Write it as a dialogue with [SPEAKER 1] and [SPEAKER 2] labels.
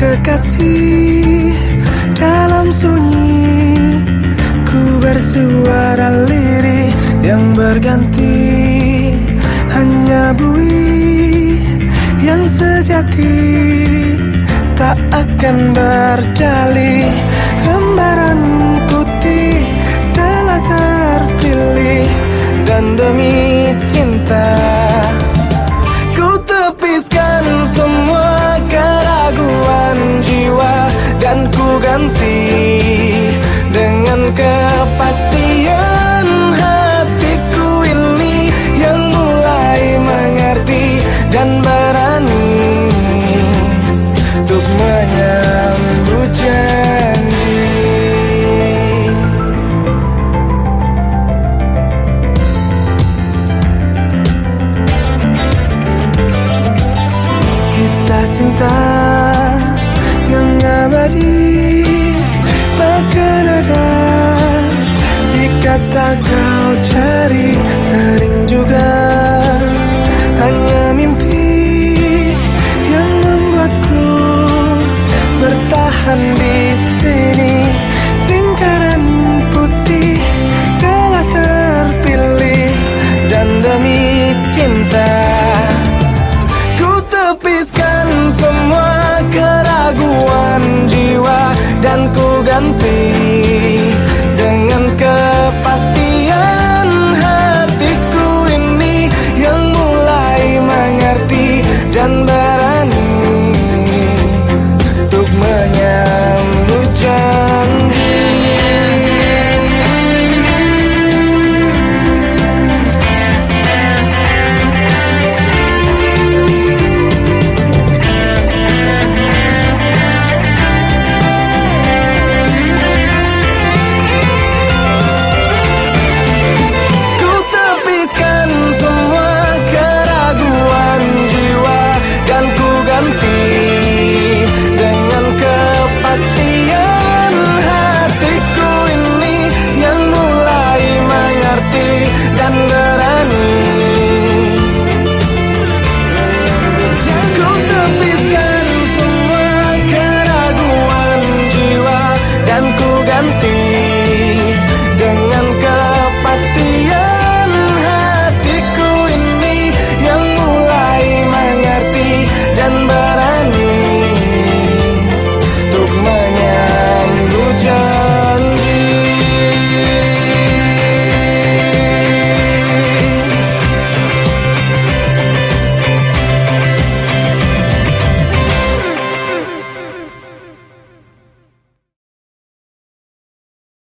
[SPEAKER 1] kekasih dalam sunyi. Ku bersuara lirih yang berganti. Hanya bui yang sejati Tak akan berdalih Lembaran putih telah terpilih Dan demi ku ganti dengan kepastian hatiku ini Yang mulai mengerti dan jiwa Dan ku ganti dengan kepastian